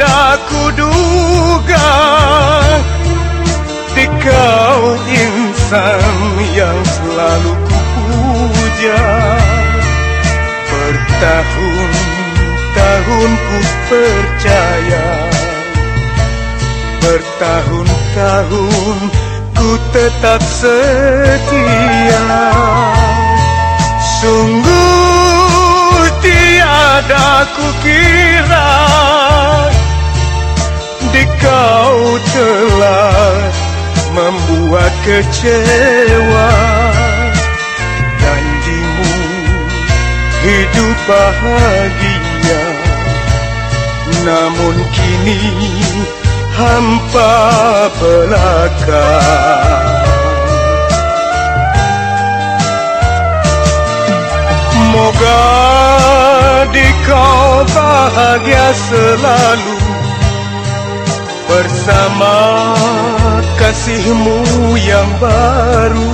tiada kuduga Di kau insan yang selalu kupuja. Bertahun-tahun ku percaya Bertahun-tahun ku tetap setia. Sungguh tiada kukira Di kau telah membuat kecewa Janjimu. Hidup bahagia Namun kini hampa belaka. Moga di kau bahagia selalu Bersama kasihmu yang baru.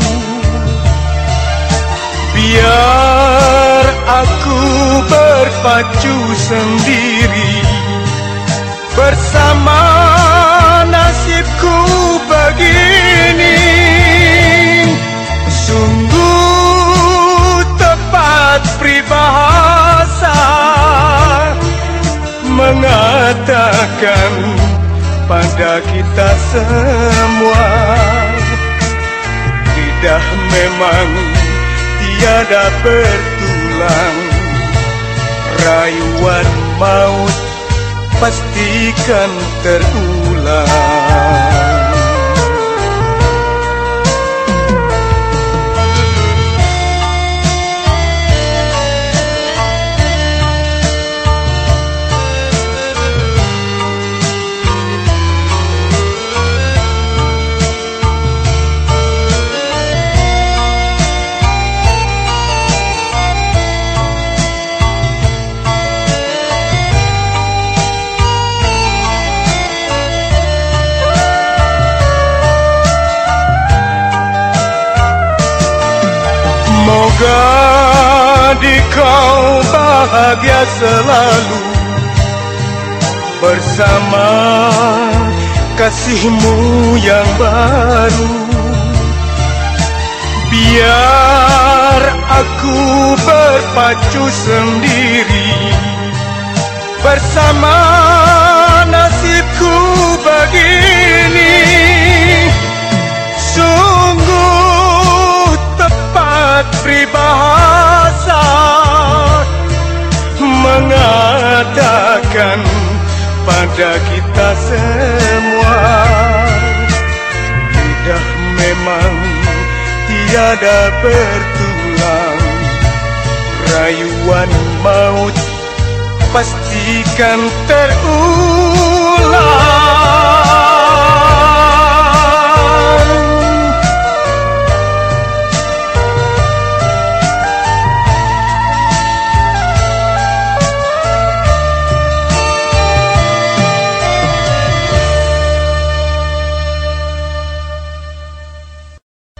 Biar aku berpacu sendiri. Bersama nasibku begini. Sungguh tepat peribahasa Mengatakan pada kita semua. Lidah memang tiada bertulang. Rayuan maut pastikan terulang kau bahagia selalu Bersama kasihmu yang baru. Biar aku berpacu sendiri Bersama nasibku begini pada kita semua. Lidah memang tiada bertulang. Rayuan maut pastikan terulang